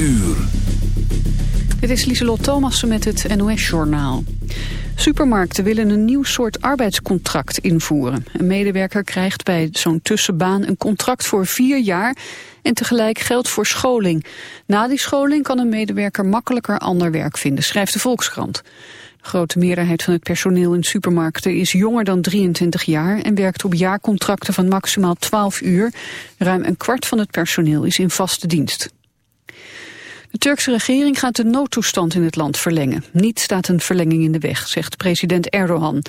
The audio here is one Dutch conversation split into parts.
uur. Dit is Lieselot Thomassen met het NOS-journaal. Supermarkten willen een nieuw soort arbeidscontract invoeren. Een medewerker krijgt bij zo'n tussenbaan een contract voor vier jaar... en tegelijk geld voor scholing. Na die scholing kan een medewerker makkelijker ander werk vinden, schrijft de Volkskrant. De grote meerderheid van het personeel in supermarkten is jonger dan 23 jaar... en werkt op jaarcontracten van maximaal 12 uur. Ruim een kwart van het personeel is in vaste dienst. De Turkse regering gaat de noodtoestand in het land verlengen. Niet staat een verlenging in de weg, zegt president Erdogan.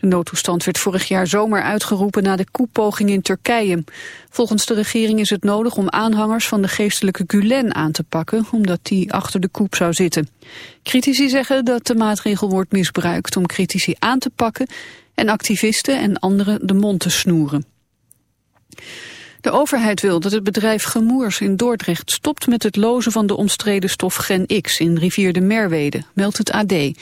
De noodtoestand werd vorig jaar zomer uitgeroepen na de koepoging in Turkije. Volgens de regering is het nodig om aanhangers van de geestelijke Gulen aan te pakken, omdat die achter de koep zou zitten. Critici zeggen dat de maatregel wordt misbruikt om critici aan te pakken en activisten en anderen de mond te snoeren. De overheid wil dat het bedrijf Gemoers in Dordrecht stopt met het lozen van de omstreden stof Gen X in rivier de Merwede, meldt het AD. De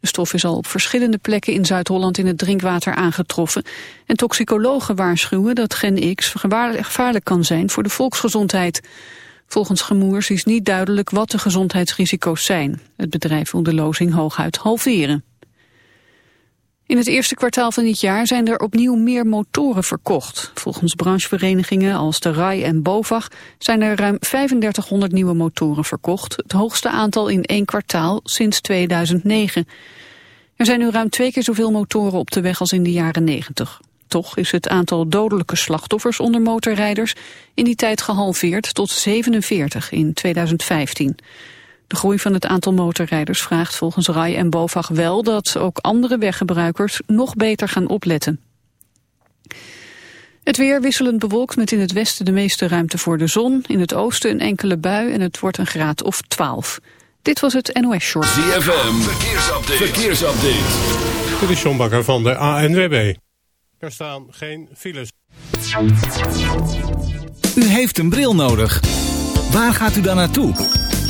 stof is al op verschillende plekken in Zuid-Holland in het drinkwater aangetroffen. En toxicologen waarschuwen dat Gen X gevaarlijk kan zijn voor de volksgezondheid. Volgens Gemoers is niet duidelijk wat de gezondheidsrisico's zijn. Het bedrijf wil de lozing hooguit halveren. In het eerste kwartaal van dit jaar zijn er opnieuw meer motoren verkocht. Volgens brancheverenigingen als de RAI en BOVAG zijn er ruim 3500 nieuwe motoren verkocht. Het hoogste aantal in één kwartaal sinds 2009. Er zijn nu ruim twee keer zoveel motoren op de weg als in de jaren 90. Toch is het aantal dodelijke slachtoffers onder motorrijders in die tijd gehalveerd tot 47 in 2015. De groei van het aantal motorrijders vraagt volgens RAI en BOVAG wel dat ook andere weggebruikers nog beter gaan opletten. Het weer wisselend bewolkt met in het westen de meeste ruimte voor de zon. In het oosten een enkele bui en het wordt een graad of 12. Dit was het NOS Short. ZFM, verkeersupdate. verkeersupdate. Dit is John Bakker van de ANWB. Er staan geen files. U heeft een bril nodig. Waar gaat u dan naartoe?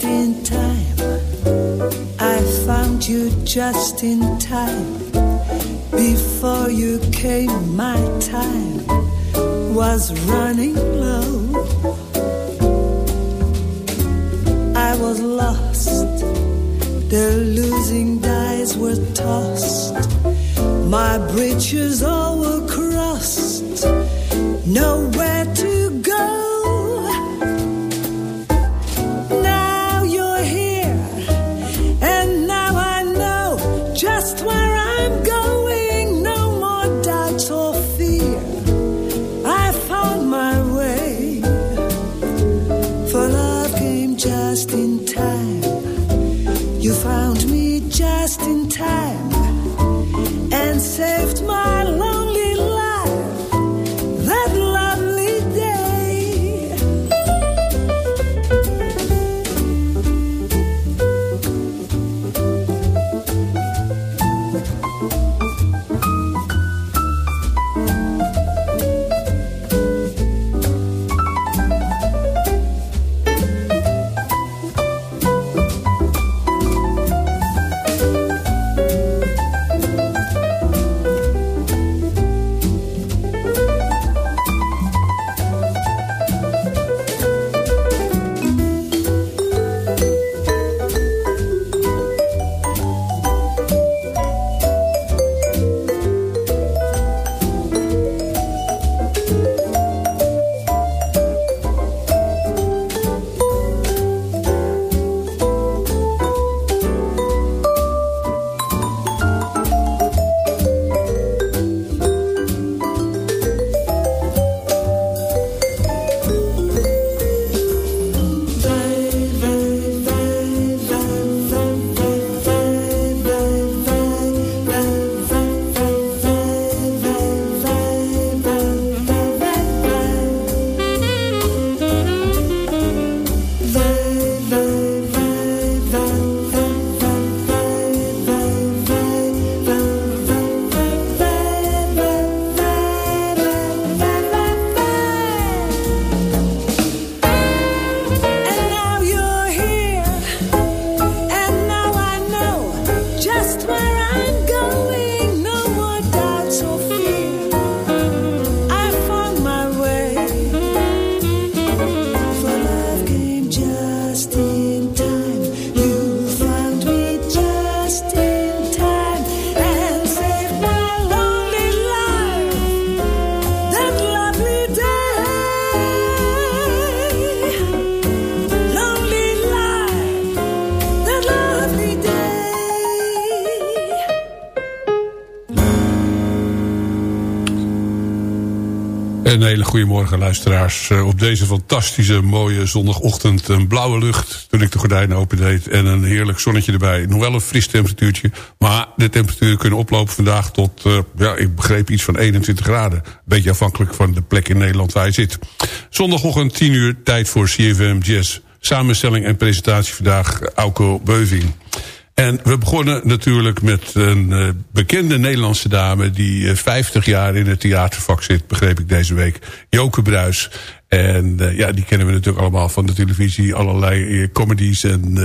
Just in time, I found you just in time. Before you came, my time was running low. I was lost, the losing dice were tossed. My bridges all were crossed, nowhere to Een hele goede morgen luisteraars. Eh, op deze fantastische mooie zondagochtend. Een blauwe lucht toen ik de gordijnen opendeed. En een heerlijk zonnetje erbij. Nog wel een fris temperatuurtje. Maar de temperaturen kunnen oplopen vandaag tot... Uh, ja, ik begreep iets van 21 graden. Beetje afhankelijk van de plek in Nederland waar je zit. Zondagochtend 10 uur, tijd voor CFM Jazz. Samenstelling en presentatie vandaag Auko Beuving. En we begonnen natuurlijk met een uh, bekende Nederlandse dame... die uh, 50 jaar in het theatervak zit, begreep ik deze week. Joke Bruis. En uh, ja, die kennen we natuurlijk allemaal van de televisie. Allerlei comedies en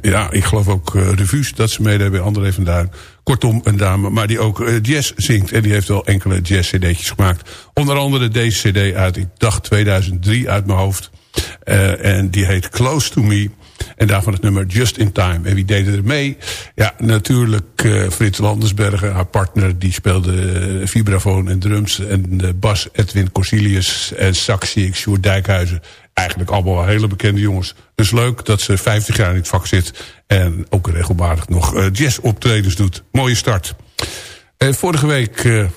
ja, ik geloof ook revues dat ze mede hebben. André van Duin. Kortom, een dame, maar die ook jazz zingt. En die heeft wel enkele jazz-cd'tjes gemaakt. Onder andere deze cd uit, ik dacht 2003 uit mijn hoofd. en die heet Close to Me... En daarvan het nummer Just in Time. En wie deden er mee? Ja, natuurlijk uh, Frits Landersbergen, haar partner. Die speelde uh, vibrafoon en drums. En uh, bas Edwin Corsilius en sax Sjoerd Dijkhuizen. Eigenlijk allemaal hele bekende jongens. Dus leuk dat ze 50 jaar in het vak zit. En ook regelmatig nog jazz optredens doet. Mooie start. vorige week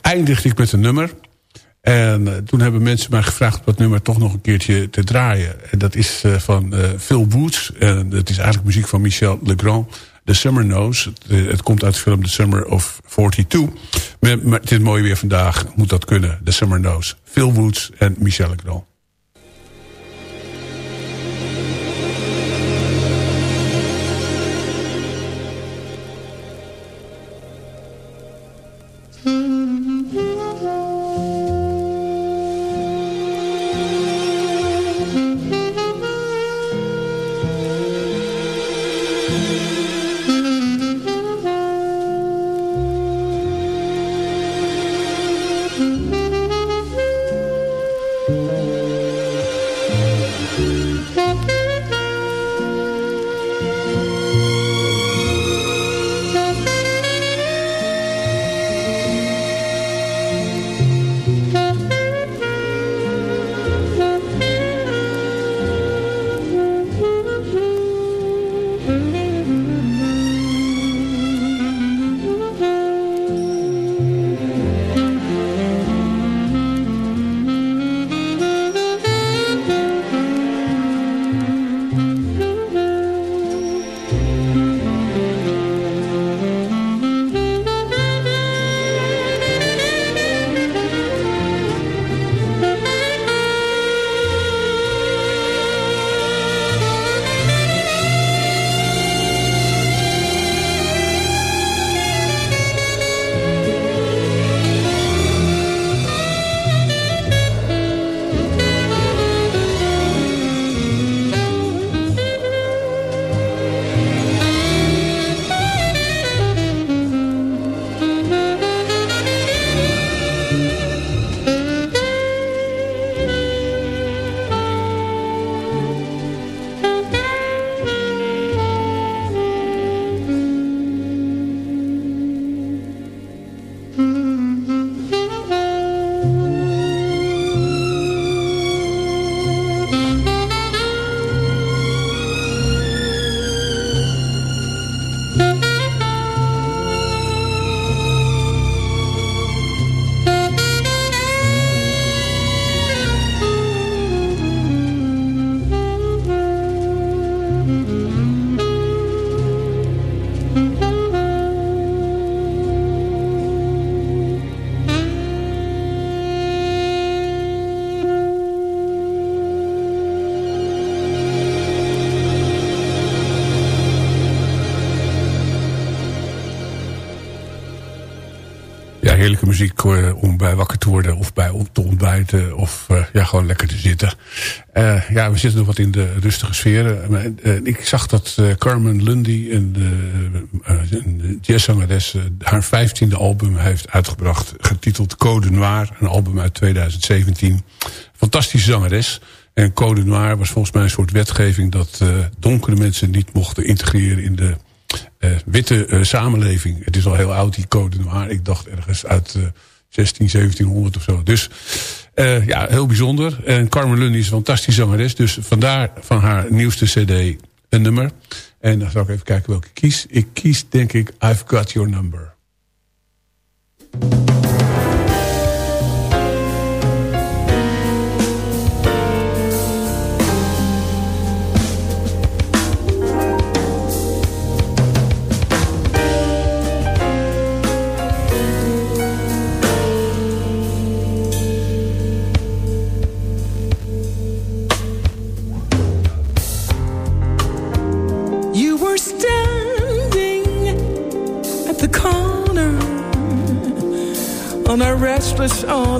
eindigde ik met een nummer. En uh, toen hebben mensen mij gevraagd dat nummer toch nog een keertje te draaien. En dat is uh, van uh, Phil Woods. En dat is eigenlijk muziek van Michel Legrand. The Summer Knows. Het, komt uit de film The Summer of 42. Maar, maar het is mooi weer vandaag. Moet dat kunnen. The Summer Knows. Phil Woods en Michel Legrand. Heerlijke muziek uh, om bij wakker te worden of bij om te ontbijten of uh, ja, gewoon lekker te zitten. Uh, ja, we zitten nog wat in de rustige sfeer. ik zag dat Carmen Lundy, een, een jazzzangeres, haar vijftiende album heeft uitgebracht, getiteld Code Noir, een album uit 2017. Fantastische zangeres. En Code Noir was volgens mij een soort wetgeving dat donkere mensen niet mochten integreren in de uh, witte uh, samenleving. Het is al heel oud, die code noir. Ik dacht ergens uit uh, 16, 1700 of zo. Dus ja, heel bijzonder. En Carmen Lund is een fantastische zangeres. Dus vandaar van haar nieuwste cd een nummer. En dan zal ik even kijken welke ik kies. Ik kies denk ik I've Got Your Number.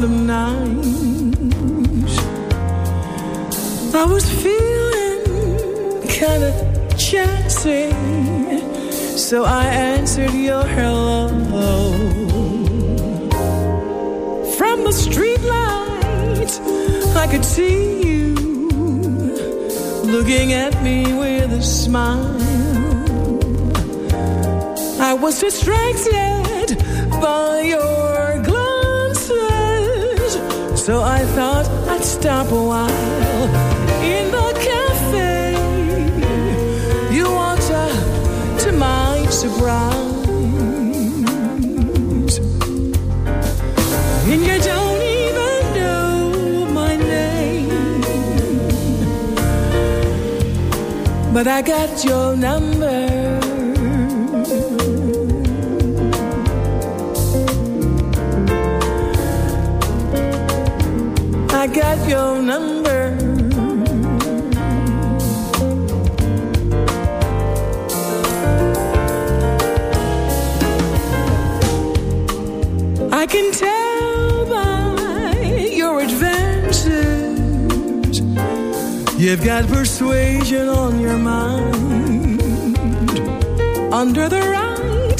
Autumn night. I was feeling kind of chancy, so I answered your hello. From the streetlight, I could see you looking at me with a smile. I was distracted so I thought I'd stop a while in the cafe. You walked up to my surprise, and you don't even know my name, but I got your number. Got your number. I can tell by your advances You've got persuasion on your mind Under the right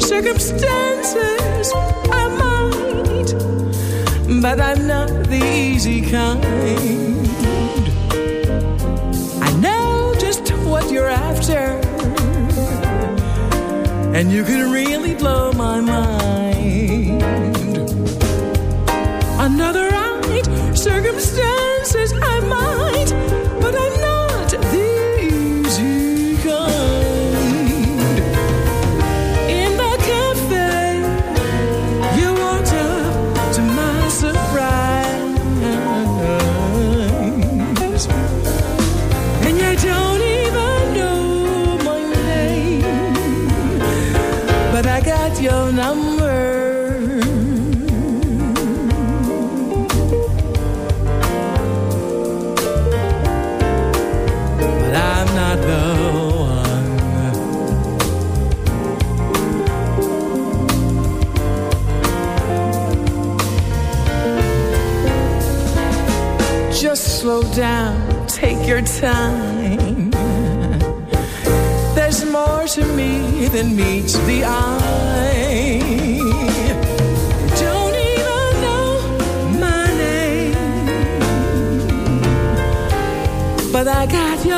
circumstances I might But I'm not easy kind. I know just what you're after. And you can really blow my mind. Another right circumstances down, take your time. There's more to me than meets the eye. Don't even know my name, but I got your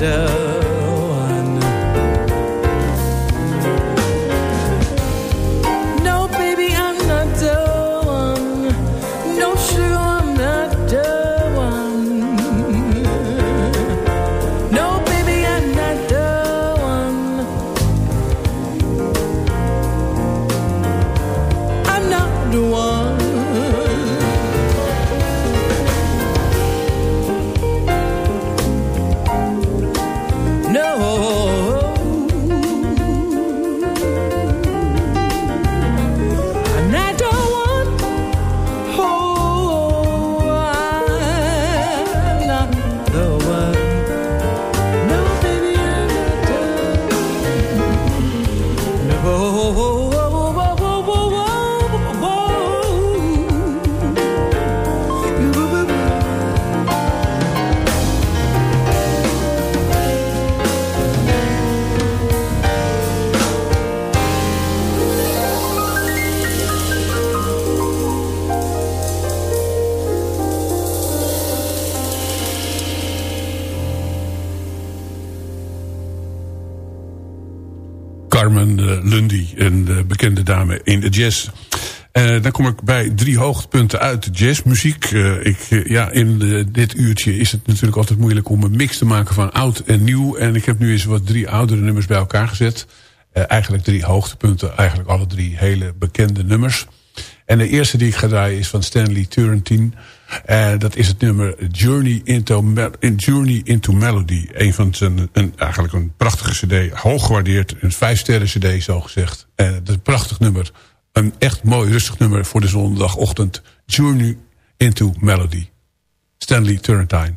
wonder Lundy, een eh, bekende dame in de jazz. Eh, dan kom ik bij drie hoogtepunten uit de jazzmuziek. Eh, ik, eh, ja, in eh, dit uurtje is het natuurlijk altijd moeilijk om een mix te maken van oud en nieuw. En ik heb nu eens wat drie oudere nummers bij elkaar gezet. Eh, eigenlijk drie hoogtepunten, eigenlijk alle drie hele bekende nummers. En de eerste die ik ga draaien is van Stanley Turrentine. Eh, dat is het nummer Journey into, Journey into Melody. Een van zijn, een, eigenlijk een prachtige cd. Hoog gewaardeerd. Een vijf sterren cd zo gezegd. Eh, dat is een prachtig nummer. Een echt mooi rustig nummer voor de zondagochtend. Journey into Melody. Stanley Turrentine.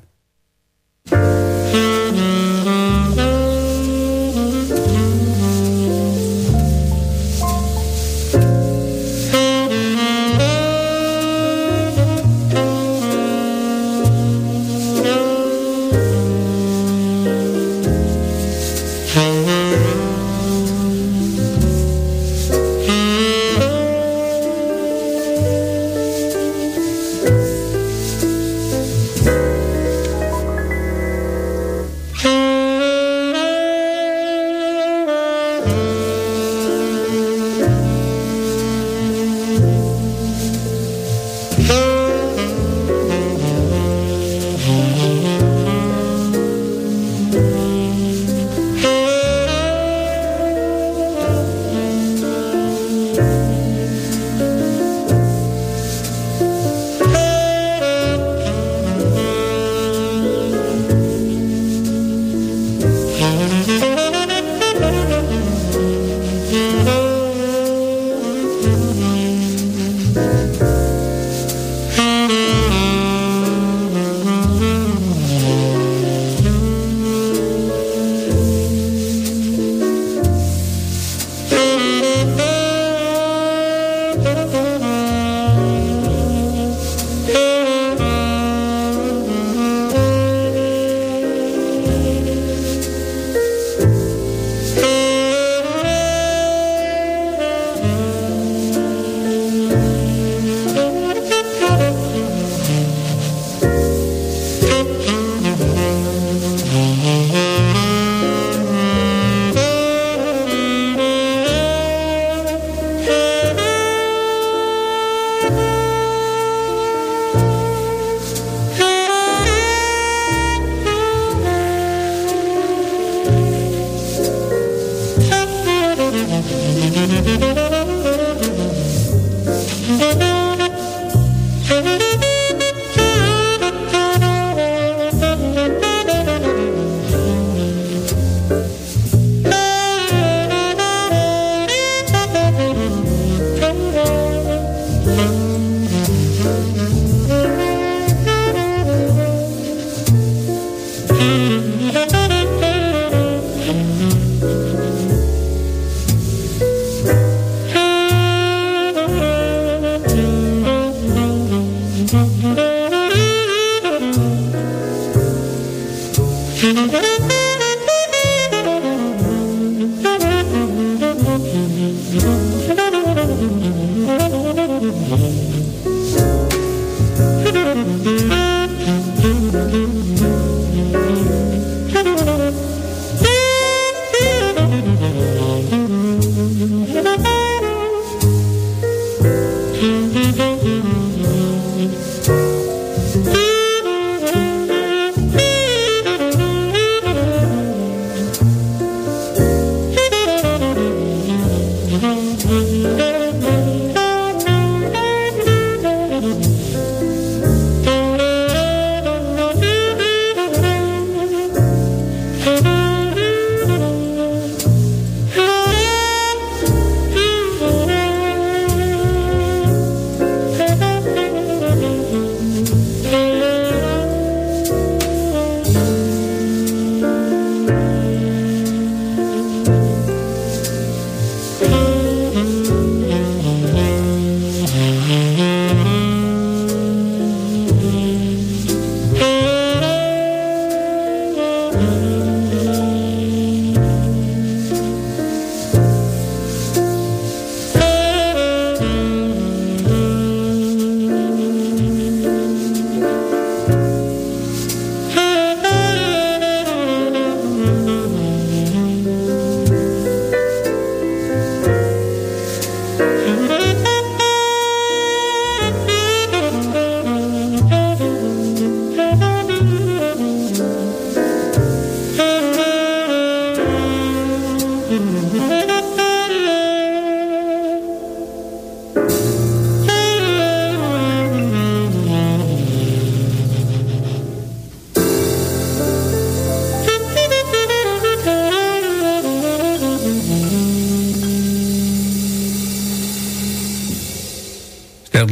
Mm-hmm.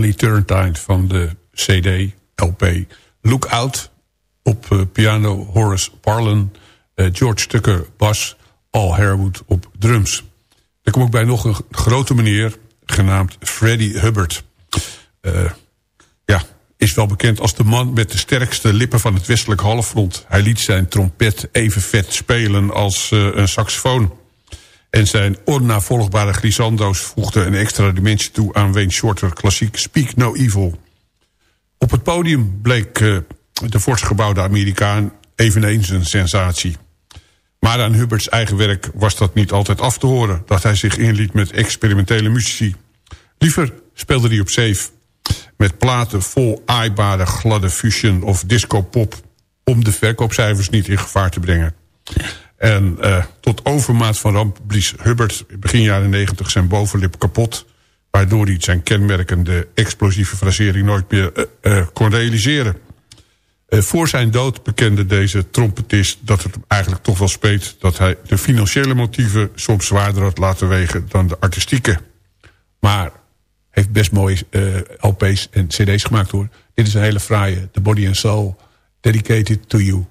Stanley van de CD, LP Look Out. Op uh, piano Horace Parlin, uh, George Tucker bas, Al Harewood op drums. Er komt ook bij nog een grote meneer genaamd Freddie Hubbard. Uh, ja, is wel bekend als de man met de sterkste lippen van het westelijk halfrond. Hij liet zijn trompet even vet spelen als een saxofoon. En zijn onnavolgbare glissando's voegden een extra dimensie toe aan Wayne Shorter klassiek Speak No Evil. Op het podium bleek uh, de fors Amerikaan eveneens een sensatie. Maar aan Hubberts eigen werk was dat niet altijd af te horen... dat hij zich inliet met experimentele muzici. Liever speelde hij op safe met platen vol aaibare gladde fusion of disco-pop... om de verkoopcijfers niet in gevaar te brengen. En uh, tot overmaat van ramp blies Hubbard begin jaren 90 zijn bovenlip kapot... waardoor hij zijn kenmerkende explosieve frasering nooit meer uh, uh, kon realiseren. voor zijn dood bekende deze trompetist dat het hem eigenlijk toch wel speet... dat hij de financiële motieven soms zwaarder had laten wegen dan de artistieke. Maar heeft best mooie LP's en cd's gemaakt hoor. Dit is een hele fraaie, The Body and Soul, dedicated to you.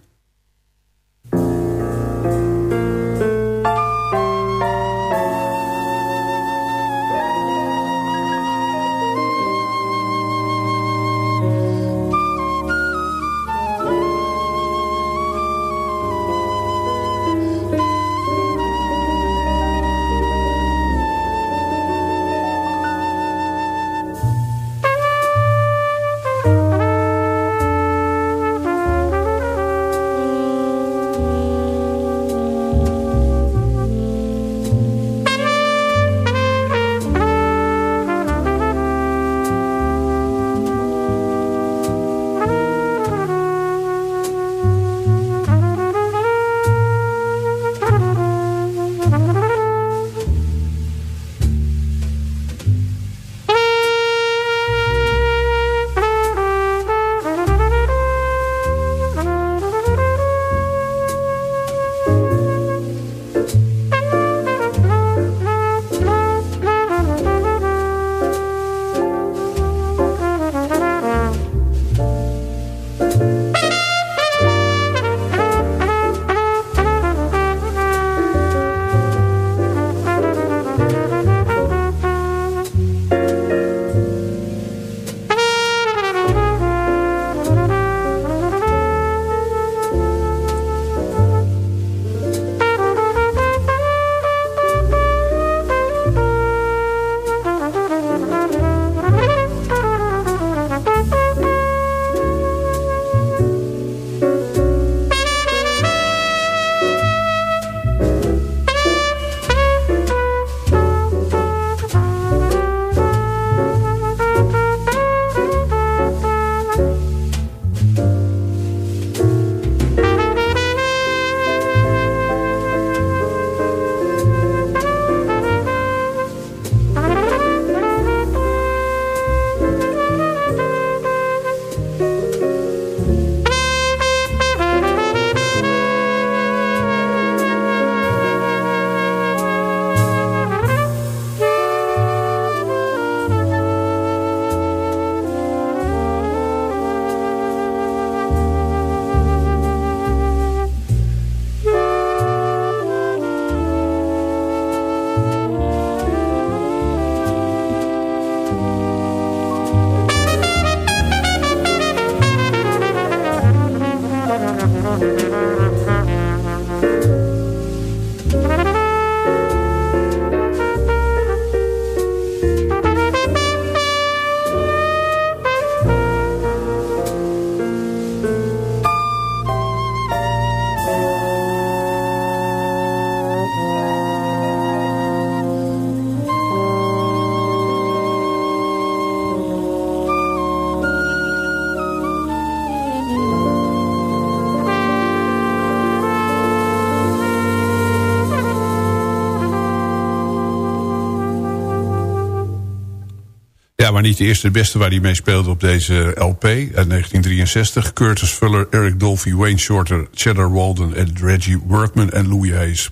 Maar niet de eerste de beste waar hij mee speelde op deze LP uit 1963. Curtis Fuller, Eric Dolphy, Wayne Shorter, Cheddar Walden en Reggie Workman en Louis Hayes.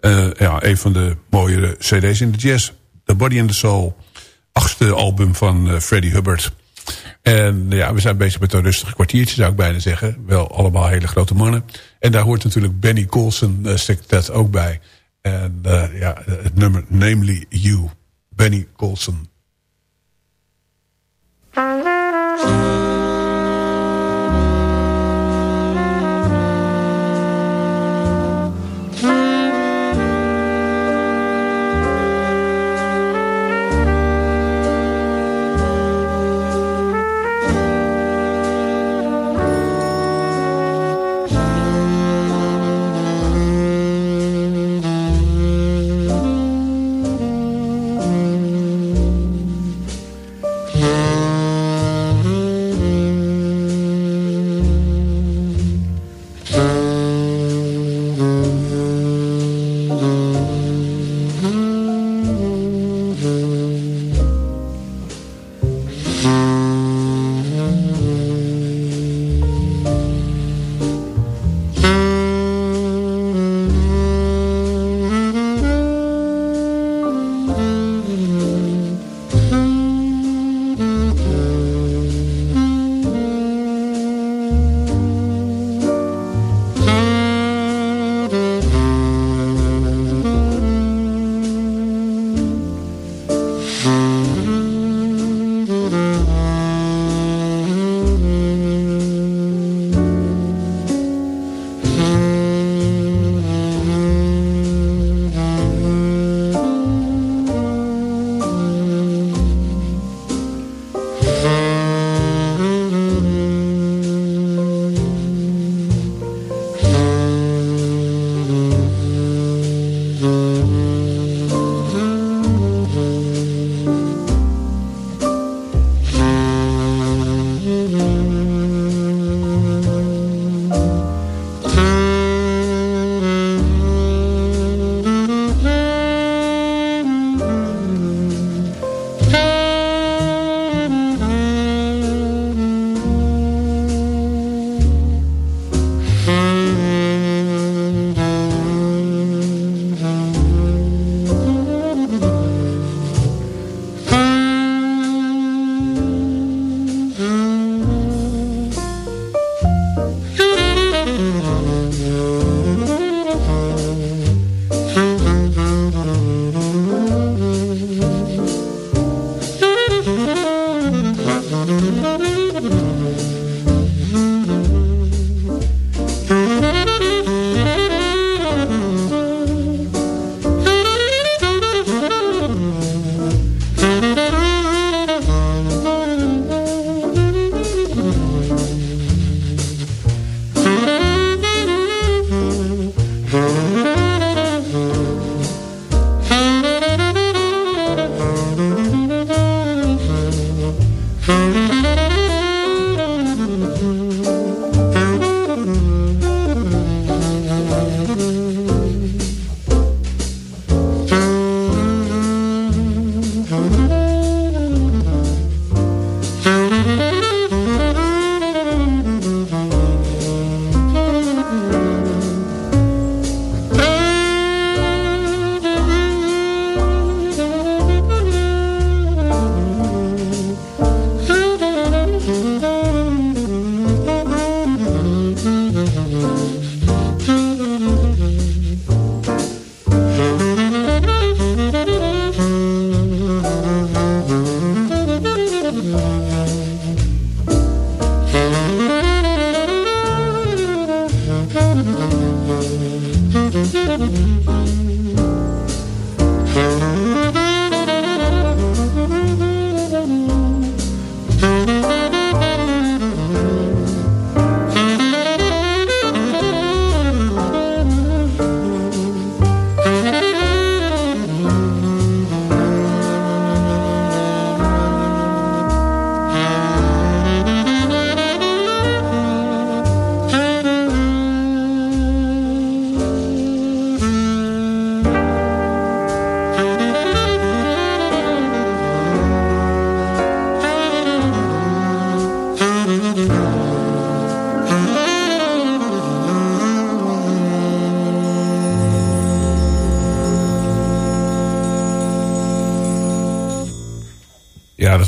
Uh, ja, een van de mooiere cd's in de jazz. The Body and the Soul. achtste album van uh, Freddie Hubbard. En ja, we zijn bezig met een rustige kwartiertje, zou ik bijna zeggen. Wel allemaal hele grote mannen. En daar hoort natuurlijk Benny Colson uh, dat ook bij. En ja, het nummer Namely You. Benny Colson.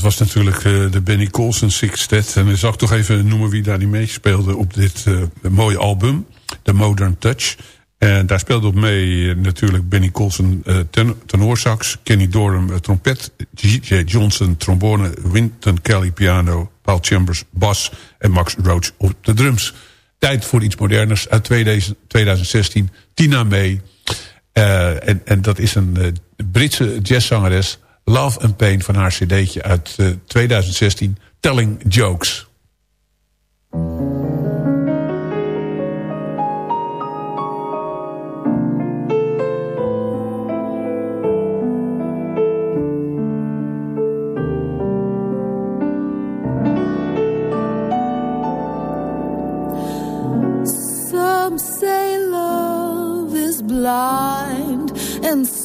Was natuurlijk uh, de Benny Colson Sixtet. En ik zal toch even noemen wie daar niet meespeelde op dit uh, mooie album. The Modern Touch. En daar speelde op mee natuurlijk Benny Colson ten, tenorsax... Kenny Dorham trompet... J.J. Johnson trombone... Winton Kelly piano... Paul Chambers bas... en Max Roach op de drums. Tijd voor iets moderners uit 2016. Tina May. En, en dat is een Britse jazzzangeres. Love and Pain van haar cd'tje uit uh, 2016. Telling Jokes.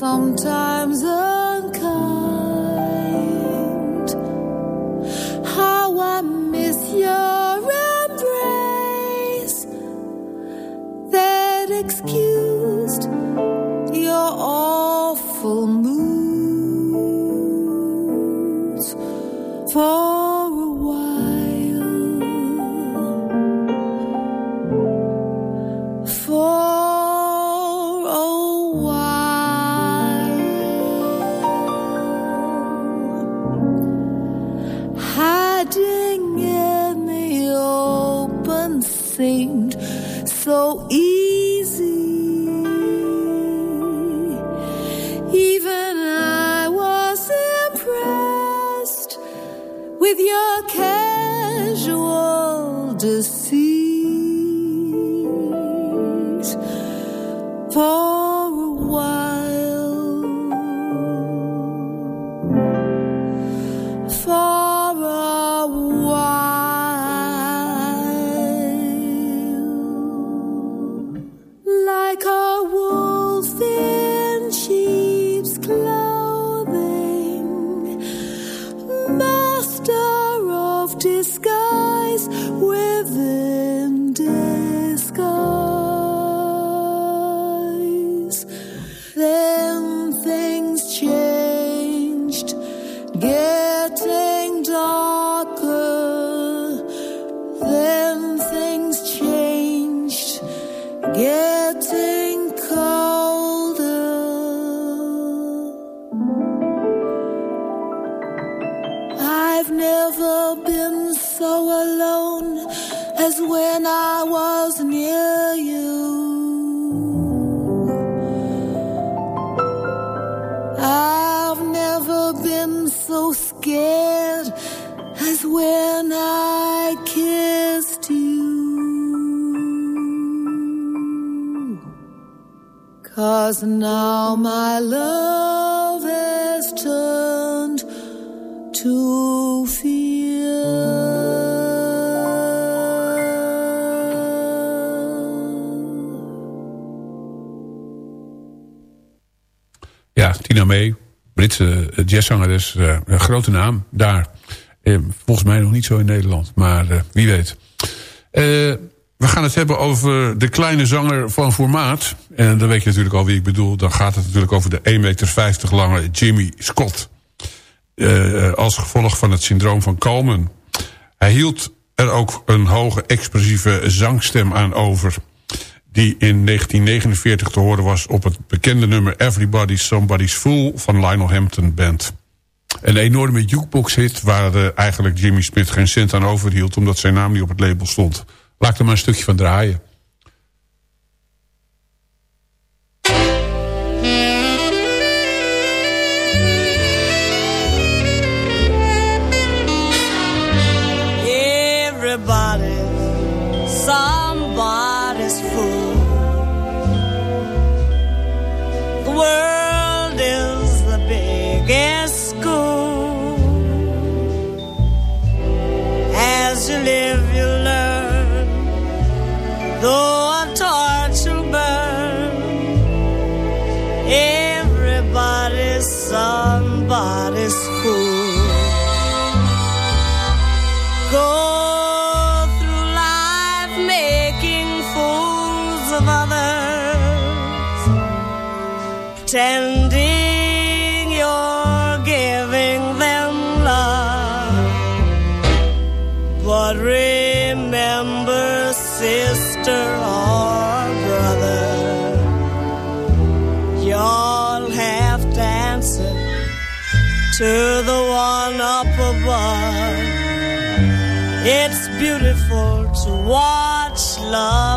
Sometimes unkind. That as when I kissed you. Cause now my love has turned to fear. Ja, Tina May, Britse jazzzangeres, uh, een grote naam daar. Eh, volgens mij nog niet zo in Nederland, maar uh, wie weet. Uh, we gaan het hebben over de kleine zanger van formaat. En dan weet je natuurlijk al wie ik bedoel. Dan gaat het natuurlijk over de 1,50 meter lange Jimmy Scott. Als gevolg van het syndroom van Coleman. Hij hield er ook een hoge expressieve zangstem aan over die in 1949 te horen was op het bekende nummer Everybody's Somebody's Fool van Lionel Hampton Band. Een enorme jukebox hit waar eigenlijk Jimmy Smith geen cent aan overhield omdat zijn naam niet op het label stond. Laat er maar een stukje van draaien. pretending you're giving them love. But remember, sister or brother, you all have to answer to the one up above. It's beautiful to watch love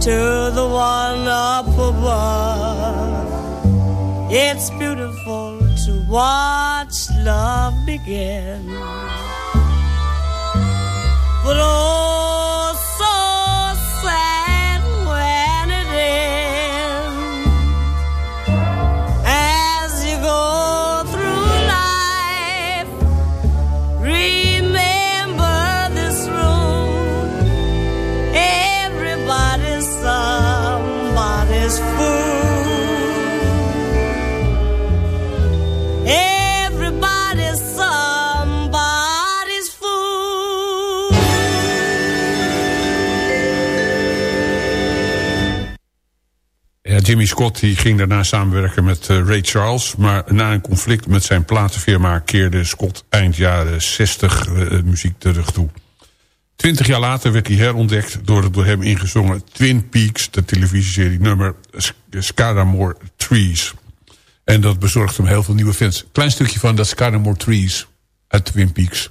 to the one up above. It's beautiful to watch love begin. But oh, Jimmy Scott die ging daarna samenwerken met eh, Ray Charles. Maar na een conflict met zijn platenfirma keerde Scott eind jaren 60 eh, muziek terug toe. Twintig jaar later werd hij herontdekt door het door hem ingezongen Twin Peaks, de televisieserie nummer Sc- Scaramore Trees. En dat bezorgt hem heel veel nieuwe fans. Klein stukje van dat Scaramore Trees uit Twin Peaks.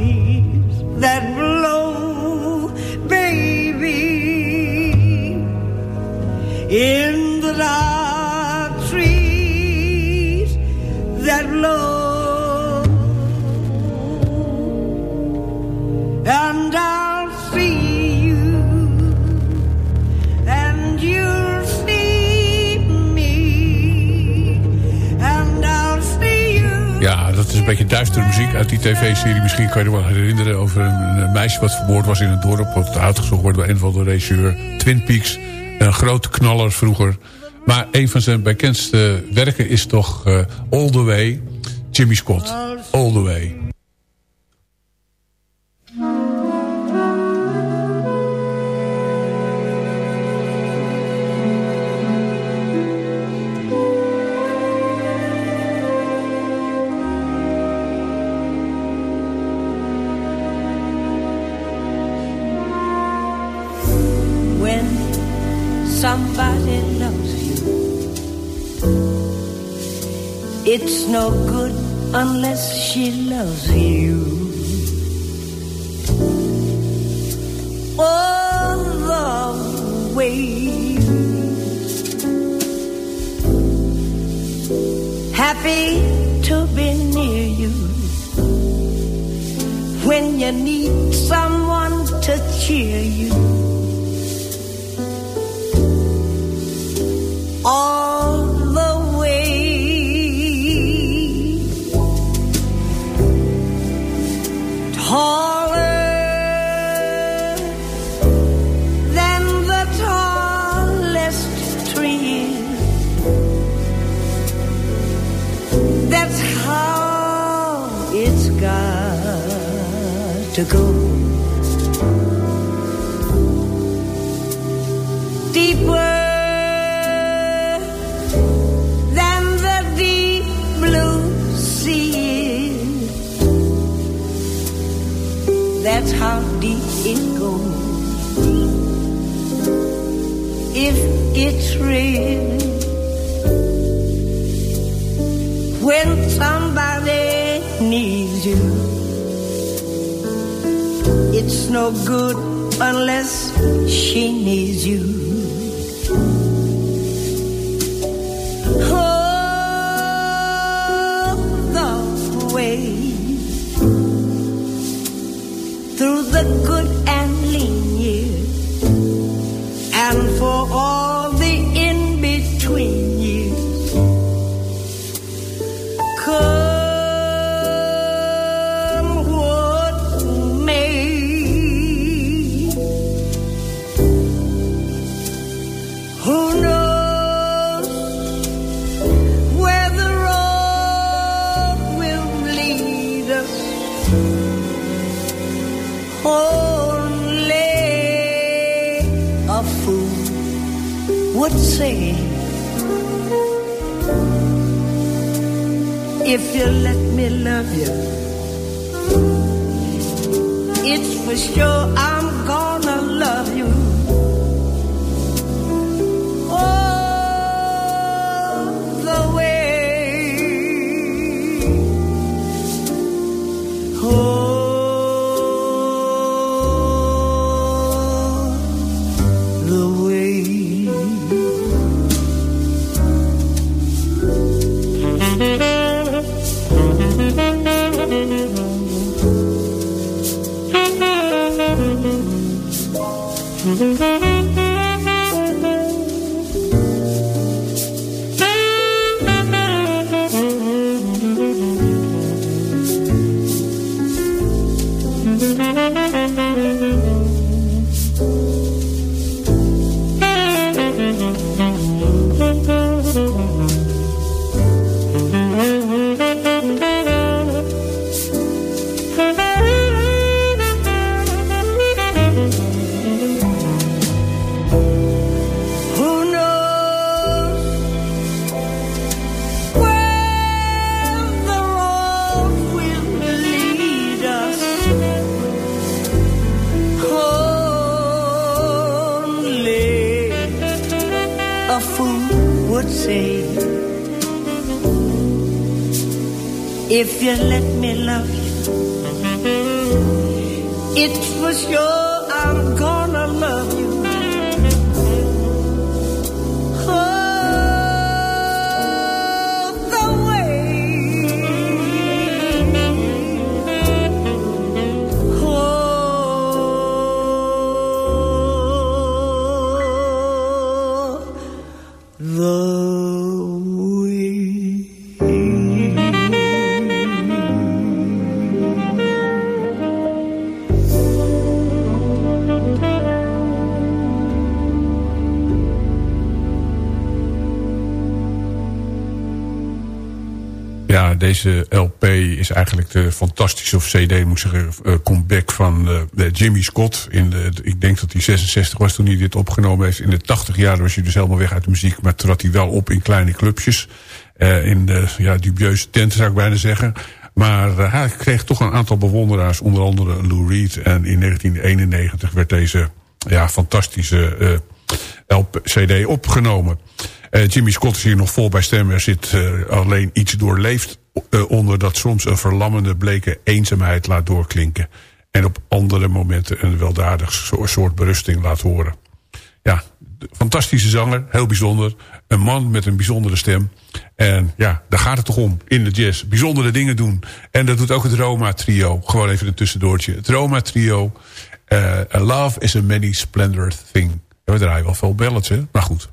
in the trees that blow. And I'll see you, and me, and I'll see you. Ja, dat is een beetje duistere muziek uit die tv-serie. Misschien kan je je wel herinneren over een, een meisje wat vermoord was in het dorp. Wat uitgezocht wordt bij een van de regisseur. Twin Peaks. Een grote knaller vroeger. Maar een van zijn bekendste werken is toch eh, All The Way. Jimmy Scott. All The Way. It's no good unless she loves you. All the way. Happy to be near you when you need someone to cheer you. all to go. Deeper than the deep blue sea. That's how deep it goes. If it's real. When somebody needs you, it's no good unless she needs you. Deze LP is eigenlijk de fantastische, of CD moet ik zeggen, eh, comeback van eh, Jimmy Scott. In de, ik denk dat hij 66 was toen hij dit opgenomen heeft. In de 80 jaar was hij dus helemaal weg uit de muziek. Maar trad hij wel op in kleine clubjes. eh, in de ja, dubieuze tenten zou ik bijna zeggen. Maar hij kreeg toch een aantal bewonderaars. Onder andere Lou Reed. En in 1991 werd deze ja, fantastische LP, CD opgenomen. Jimmy Scott is hier nog vol bij stem. Er zit alleen iets doorleefd onder dat soms een verlammende bleke eenzaamheid laat doorklinken. En op andere momenten een weldadig so- soort berusting laat horen. Ja, fantastische zanger, heel bijzonder. Een man met een bijzondere stem. En ja, daar gaat het toch om in de jazz. Bijzondere dingen doen. En dat doet ook het Roma Trio. Gewoon even een tussendoortje. Het Roma Trio. eh, love is a many splendor thing. We draaien wel veel ballads, hè? Maar goed.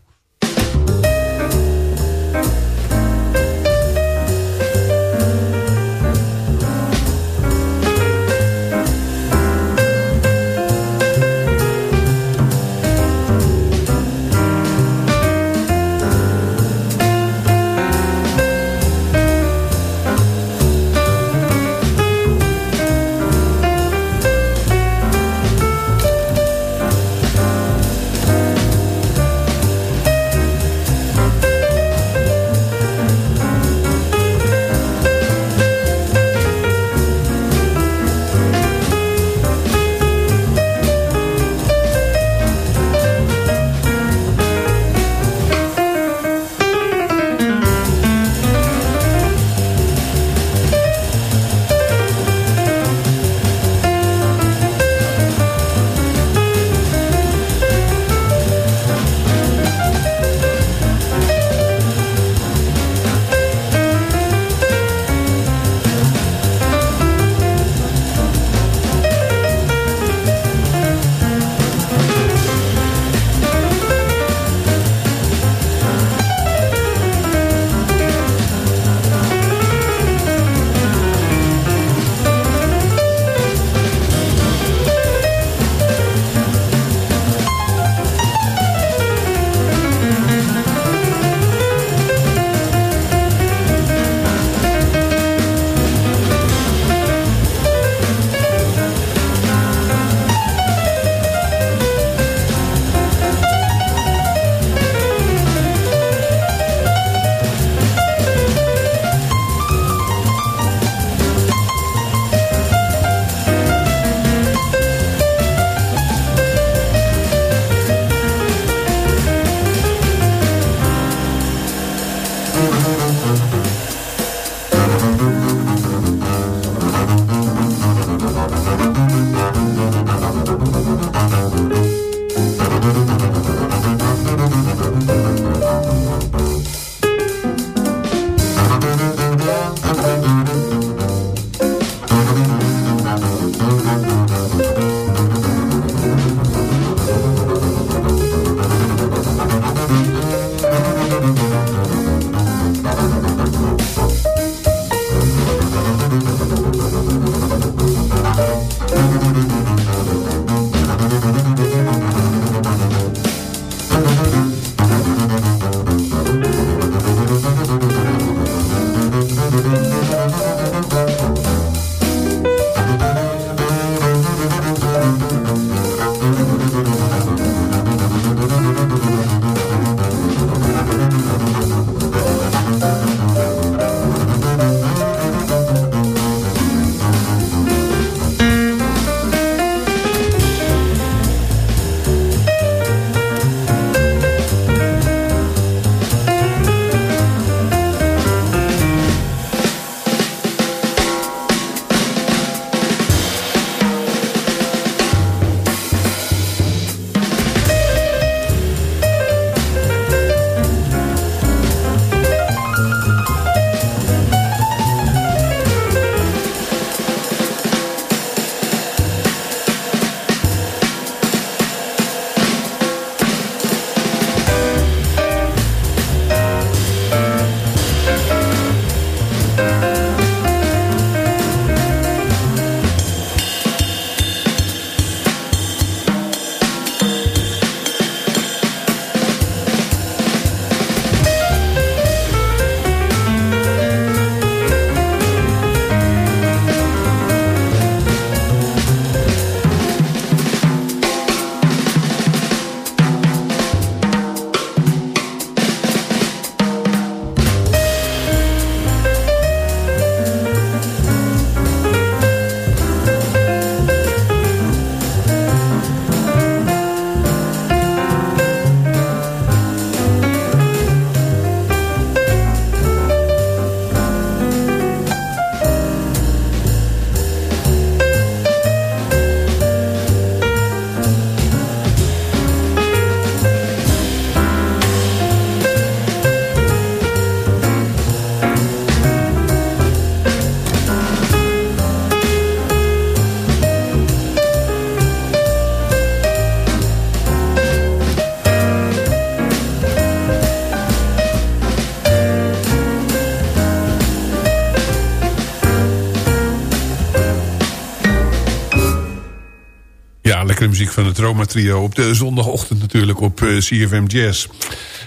Van het Roma Trio. Op de zondagochtend natuurlijk op eh, CFM Jazz.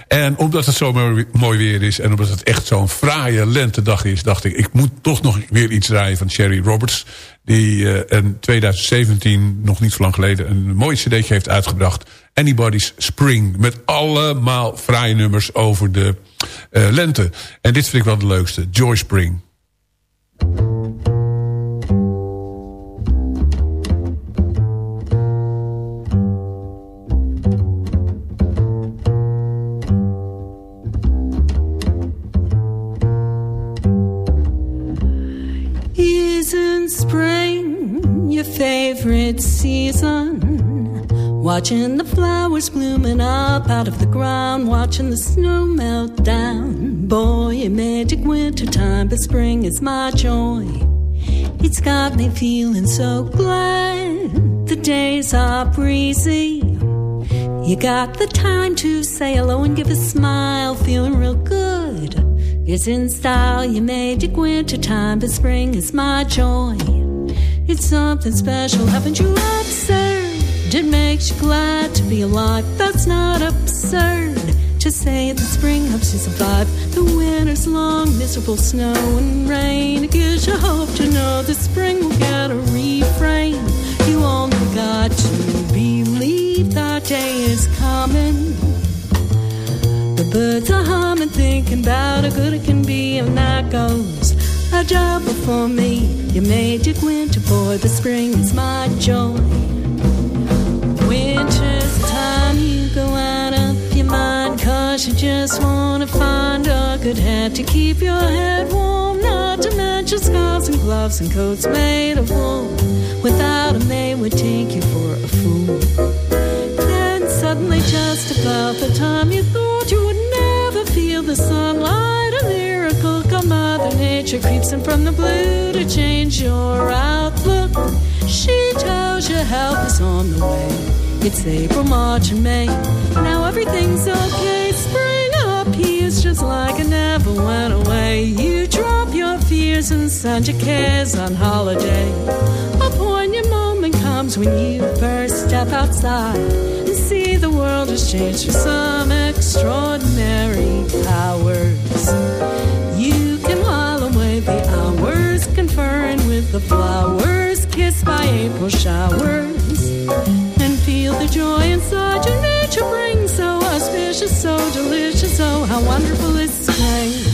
En omdat het zo mooi, weer is en omdat het echt zo'n fraaie lentedag is... dacht ik, ik moet toch nog weer iets draaien van Sherry Roberts... die in 2017, nog niet zo lang geleden, een mooi cd'tje heeft uitgebracht. Anybody's Spring. Met allemaal fraaie nummers over de uh, lente. En dit vind ik wel de leukste. Joy Spring. Favorite season. Watching the flowers blooming up out of the ground, watching the snow melt down. Boy, a magic winter time, but spring is my joy. It's got me feeling so glad. The days are breezy. You got the time to say hello and give a smile, feeling real good. It's in style, your magic winter time, but spring is my joy. It's something special. Haven't you observed? It makes you glad to be alive. That's not absurd. To say that spring helps you survive the winter's long, miserable snow and rain. It gives you hope to know that spring will get a refrain. You only got to believe that day is coming. The birds are humming, thinking about how good it can be, and that goes a double for me. You made it winter, boy, but spring is my joy. Winter's time, you go out of your mind, cause you just wanna find a good hat to keep your head warm. Not to mention scarves and gloves and coats made of wool. Without them, they would take you for a fool. Then suddenly, just about the time you thought you would never feel the sunlight, Mother Nature creeps in from the blue to change your outlook. She tells you help is on the way. It's April, March, and May. Now everything's okay. Spring up here's just like it never went away. You drop your fears and send your cares on holiday. A poignant moment comes when you first step outside and see the world world has changed for some extraordinary powers. Flowers, kissed by April showers, and feel the joy inside your nature brings. So auspicious, so delicious, oh, how wonderful is spring.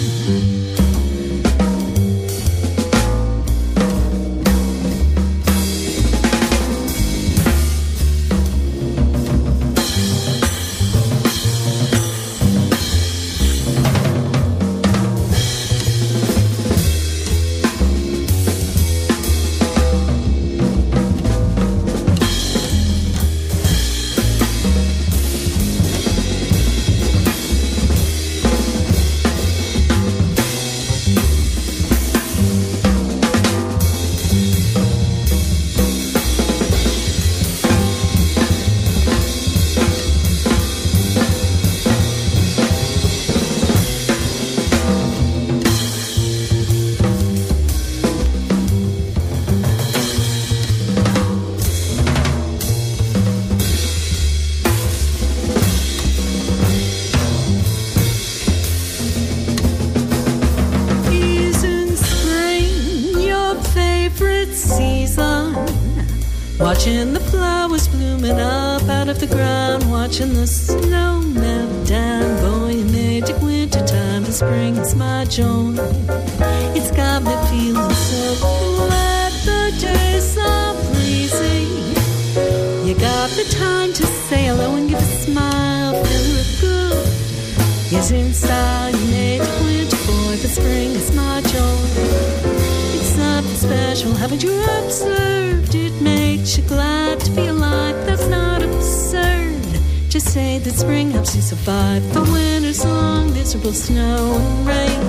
Long, snow and rain.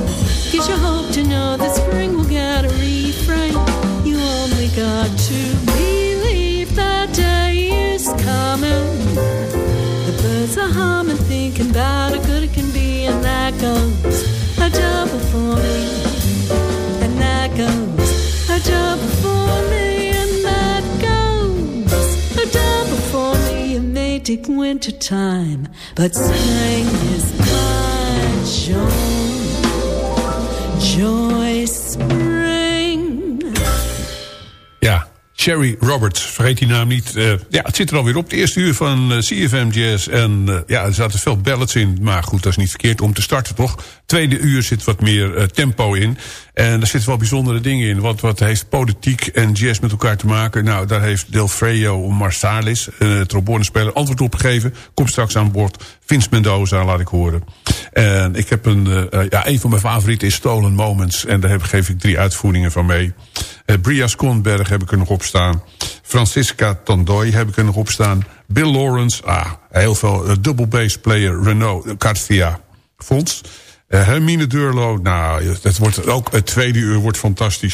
Gives you hope to know that spring will get a refrain. You only got to believe that day is coming. The birds are humming, thinking about how good it can be, and that goes a double for me. And that goes a double for me, and that goes a double for me. It may take winter time, but spring is Sherry Roberts, vergeet die naam niet. Eh, ja, het zit er alweer op. Het eerste uur van eh, CFM Jazz. En eh, ja, er zaten veel ballads in. Maar goed, dat is niet verkeerd om te starten, toch? Tweede uur zit wat meer tempo in. En er zitten wel bijzondere dingen in. Wat, wat heeft politiek en jazz met elkaar te maken? Nou, daar heeft Delfredo Marsalis, een trombonespeler, antwoord op gegeven. Komt straks aan boord. Vince Mendoza, laat ik horen. En ik heb een, eh, ja, een van mijn favorieten is Stolen Moments. En daar heb, geef ik drie uitvoeringen van mee. Uh, Bria Skonberg heb ik er nog op staan. Francisca Tondoy heb ik er nog op staan. Bill Lawrence, ah, heel veel. Uh, double bass player Renault Garcia Fonds. Uh, Hermine Durlo, nou, het wordt ook het tweede uur wordt fantastisch.